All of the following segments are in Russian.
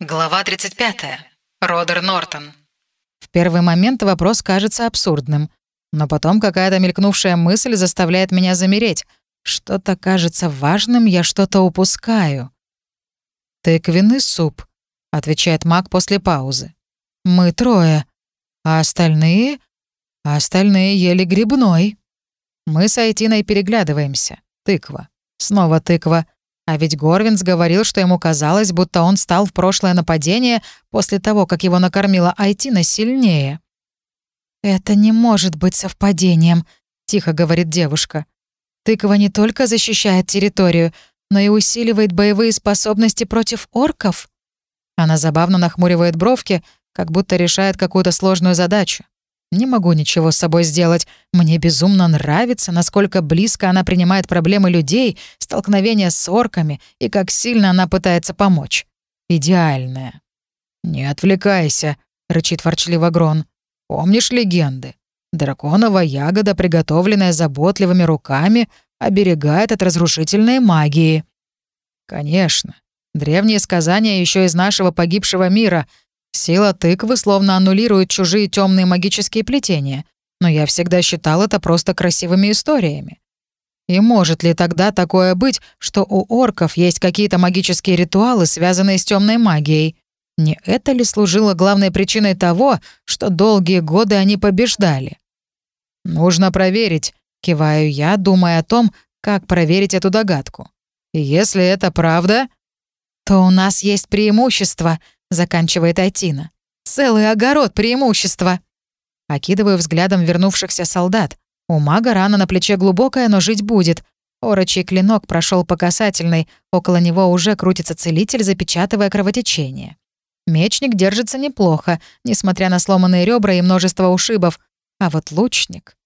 Глава 35. Родер Нортон. В первый момент вопрос кажется абсурдным, но потом какая-то мелькнувшая мысль заставляет меня замереть. Что-то кажется важным, я что-то упускаю. «Тыквенный суп», — отвечает маг после паузы. «Мы трое. А остальные? А остальные ели грибной». Мы с Айтиной переглядываемся. Тыква. Снова тыква. А ведь Горвинс говорил, что ему казалось, будто он стал в прошлое нападение после того, как его накормила Айтина сильнее. «Это не может быть совпадением», — тихо говорит девушка. «Тыква не только защищает территорию, но и усиливает боевые способности против орков». Она забавно нахмуривает бровки, как будто решает какую-то сложную задачу. Не могу ничего с собой сделать. Мне безумно нравится, насколько близко она принимает проблемы людей, столкновения с орками и как сильно она пытается помочь. Идеальная. «Не отвлекайся», — рычит ворчливо Грон. «Помнишь легенды? Драконова ягода, приготовленная заботливыми руками, оберегает от разрушительной магии». «Конечно. Древние сказания еще из нашего погибшего мира, Сила тыквы словно аннулирует чужие темные магические плетения, но я всегда считал это просто красивыми историями. И может ли тогда такое быть, что у орков есть какие-то магические ритуалы, связанные с темной магией? Не это ли служило главной причиной того, что долгие годы они побеждали? «Нужно проверить», — киваю я, думая о том, как проверить эту догадку. И если это правда, то у нас есть преимущество —— заканчивает Айтина. «Целый огород преимущества!» Окидываю взглядом вернувшихся солдат. У мага рана на плече глубокая, но жить будет. Орочий клинок прошел по касательной, около него уже крутится целитель, запечатывая кровотечение. Мечник держится неплохо, несмотря на сломанные ребра и множество ушибов. А вот лучник...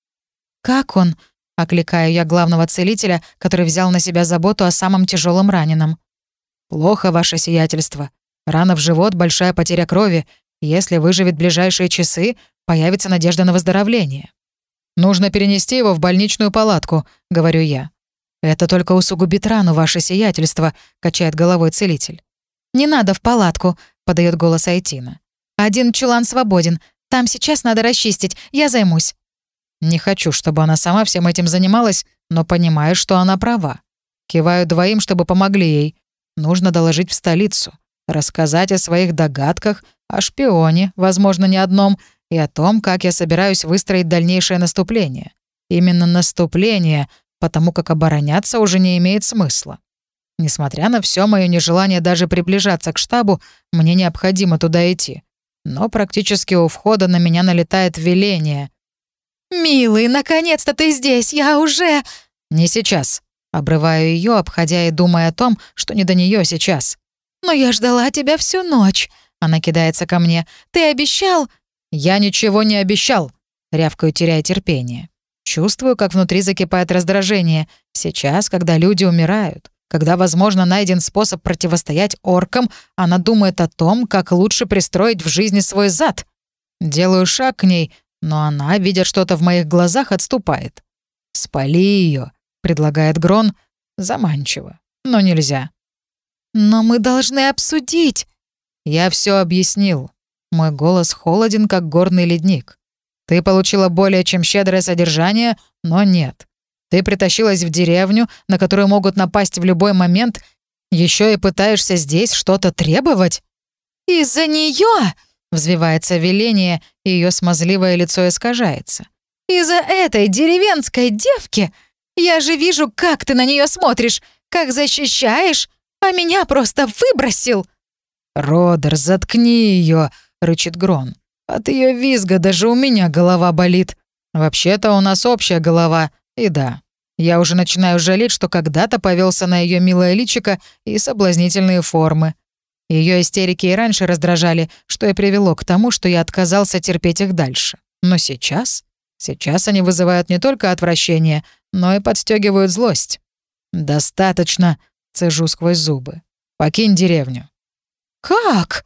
«Как он?» — окликаю я главного целителя, который взял на себя заботу о самом тяжелом раненом. «Плохо, ваше сиятельство. Рана в живот, большая потеря крови. Если выживет ближайшие часы, появится надежда на выздоровление. «Нужно перенести его в больничную палатку», — говорю я. «Это только усугубит рану, ваше сиятельство», — качает головой целитель. «Не надо в палатку», — подает голос Айтина. «Один чулан свободен. Там сейчас надо расчистить. Я займусь». Не хочу, чтобы она сама всем этим занималась, но понимаю, что она права. Киваю двоим, чтобы помогли ей. Нужно доложить в столицу рассказать о своих догадках, о шпионе, возможно, не одном, и о том, как я собираюсь выстроить дальнейшее наступление. Именно наступление, потому как обороняться уже не имеет смысла. Несмотря на все мое нежелание даже приближаться к штабу, мне необходимо туда идти. Но практически у входа на меня налетает веление. «Милый, наконец-то ты здесь! Я уже...» «Не сейчас». Обрываю ее, обходя и думая о том, что не до нее сейчас. «Но я ждала тебя всю ночь». Она кидается ко мне. «Ты обещал?» «Я ничего не обещал», — рявкаю, теряя терпение. Чувствую, как внутри закипает раздражение. Сейчас, когда люди умирают, когда, возможно, найден способ противостоять оркам, она думает о том, как лучше пристроить в жизни свой зад. Делаю шаг к ней, но она, видя что-то в моих глазах, отступает. «Спали ее, предлагает Грон. Заманчиво. Но нельзя. «Но мы должны обсудить!» «Я все объяснил. Мой голос холоден, как горный ледник. Ты получила более чем щедрое содержание, но нет. Ты притащилась в деревню, на которую могут напасть в любой момент, еще и пытаешься здесь что-то требовать?» «Из-за нее!» — взвивается веление, и ее смазливое лицо искажается. «Из-за этой деревенской девки! Я же вижу, как ты на нее смотришь, как защищаешь, а меня просто выбросил!» «Родер, заткни ее, рычит Грон. «От ее визга даже у меня голова болит. Вообще-то у нас общая голова, и да, я уже начинаю жалеть, что когда-то повелся на ее милое личико и соблазнительные формы. Ее истерики и раньше раздражали, что и привело к тому, что я отказался терпеть их дальше. Но сейчас... Сейчас они вызывают не только отвращение, но и подстегивают злость. «Достаточно», Цежу сквозь зубы. «Покинь деревню». «Как?»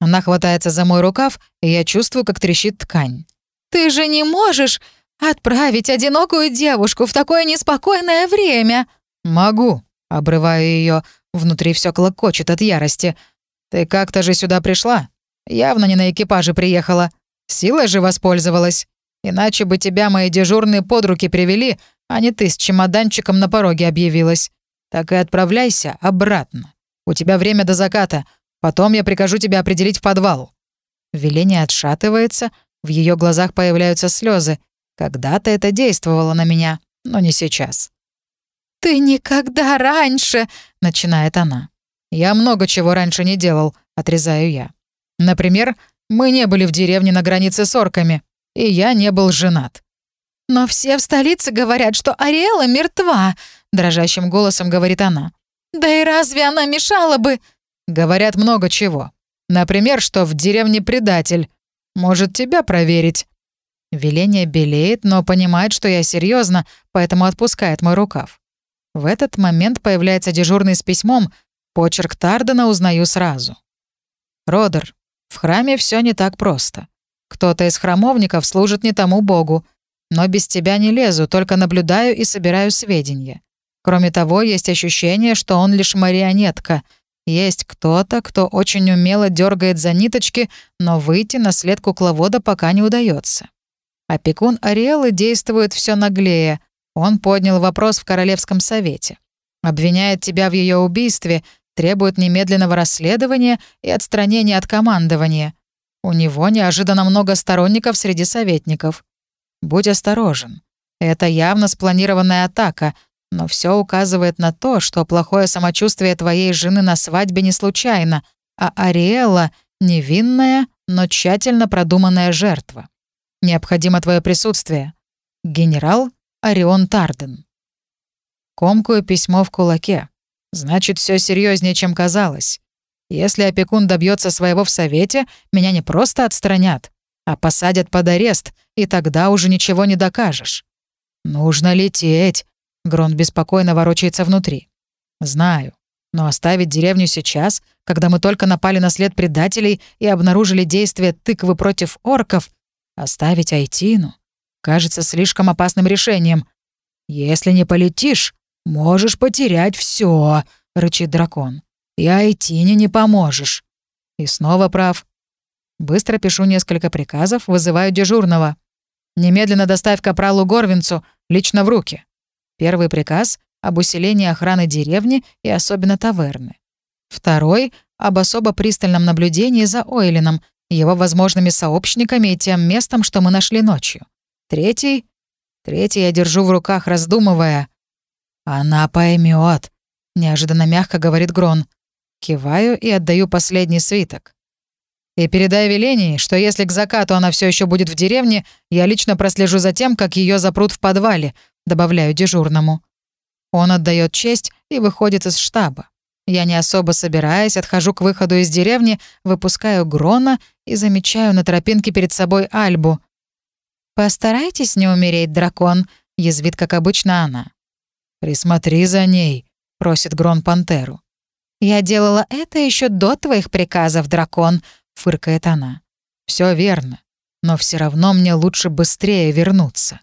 Она хватается за мой рукав, и я чувствую, как трещит ткань. «Ты же не можешь отправить одинокую девушку в такое неспокойное время!» «Могу», — обрываю ее. Внутри все клокочет от ярости. Ты как-то же сюда пришла. Явно не на экипаже приехала. Силой же воспользовалась. Иначе бы тебя мои дежурные под руки привели, а не ты с чемоданчиком на пороге объявилась. Так и отправляйся обратно. У тебя время до заката. Потом я прикажу тебя определить в подвал». Веление отшатывается, в ее глазах появляются слезы. Когда-то это действовало на меня, но не сейчас. «Ты никогда раньше...» — начинает она. «Я много чего раньше не делал», — отрезаю я. «Например, мы не были в деревне на границе с орками, и я не был женат». «Но все в столице говорят, что Ариэла мертва», — дрожащим голосом говорит она. «Да и разве она мешала бы...» «Говорят много чего. Например, что в деревне предатель. Может, тебя проверить?» Веление белеет, но понимает, что я серьезно, поэтому отпускает мой рукав. В этот момент появляется дежурный с письмом. Почерк Тардена узнаю сразу. «Родер, в храме все не так просто. Кто-то из храмовников служит не тому богу. Но без тебя не лезу, только наблюдаю и собираю сведения. Кроме того, есть ощущение, что он лишь марионетка. Есть кто-то, кто очень умело дергает за ниточки, но выйти на след кукловода пока не удается. Опекун Ариэлы действует все наглее. Он поднял вопрос в Королевском совете. Обвиняет тебя в ее убийстве, требует немедленного расследования и отстранения от командования. У него неожиданно много сторонников среди советников. Будь осторожен. Это явно спланированная атака, но все указывает на то, что плохое самочувствие твоей жены на свадьбе не случайно, а Ариэла — невинная, но тщательно продуманная жертва. Необходимо твое присутствие. Генерал Орион Тарден. Комкую письмо в кулаке. Значит, все серьезнее, чем казалось. Если опекун добьется своего в совете, меня не просто отстранят, а посадят под арест, и тогда уже ничего не докажешь. Нужно лететь. Грон беспокойно ворочается внутри. Знаю. Но оставить деревню сейчас, когда мы только напали на след предателей и обнаружили действия тыквы против орков, оставить Айтину кажется слишком опасным решением. «Если не полетишь, можешь потерять все, рычит дракон. «И Айтине не поможешь». И снова прав. Быстро пишу несколько приказов, вызываю дежурного. «Немедленно доставь капралу Горвинцу, лично в руки». Первый приказ — об усилении охраны деревни и особенно таверны. Второй — об особо пристальном наблюдении за Ойлином, его возможными сообщниками и тем местом, что мы нашли ночью. Третий... Третий я держу в руках, раздумывая. «Она поймет, неожиданно мягко говорит Грон. Киваю и отдаю последний свиток. И передай велении, что если к закату она все еще будет в деревне, я лично прослежу за тем, как ее запрут в подвале, добавляю дежурному. Он отдает честь и выходит из штаба. Я не особо собираясь, отхожу к выходу из деревни, выпускаю Грона и замечаю на тропинке перед собой Альбу. «Постарайтесь не умереть, дракон», — язвит, как обычно, она. «Присмотри за ней», — просит Грон Пантеру. «Я делала это еще до твоих приказов, дракон», — фыркает она. Все верно, но все равно мне лучше быстрее вернуться».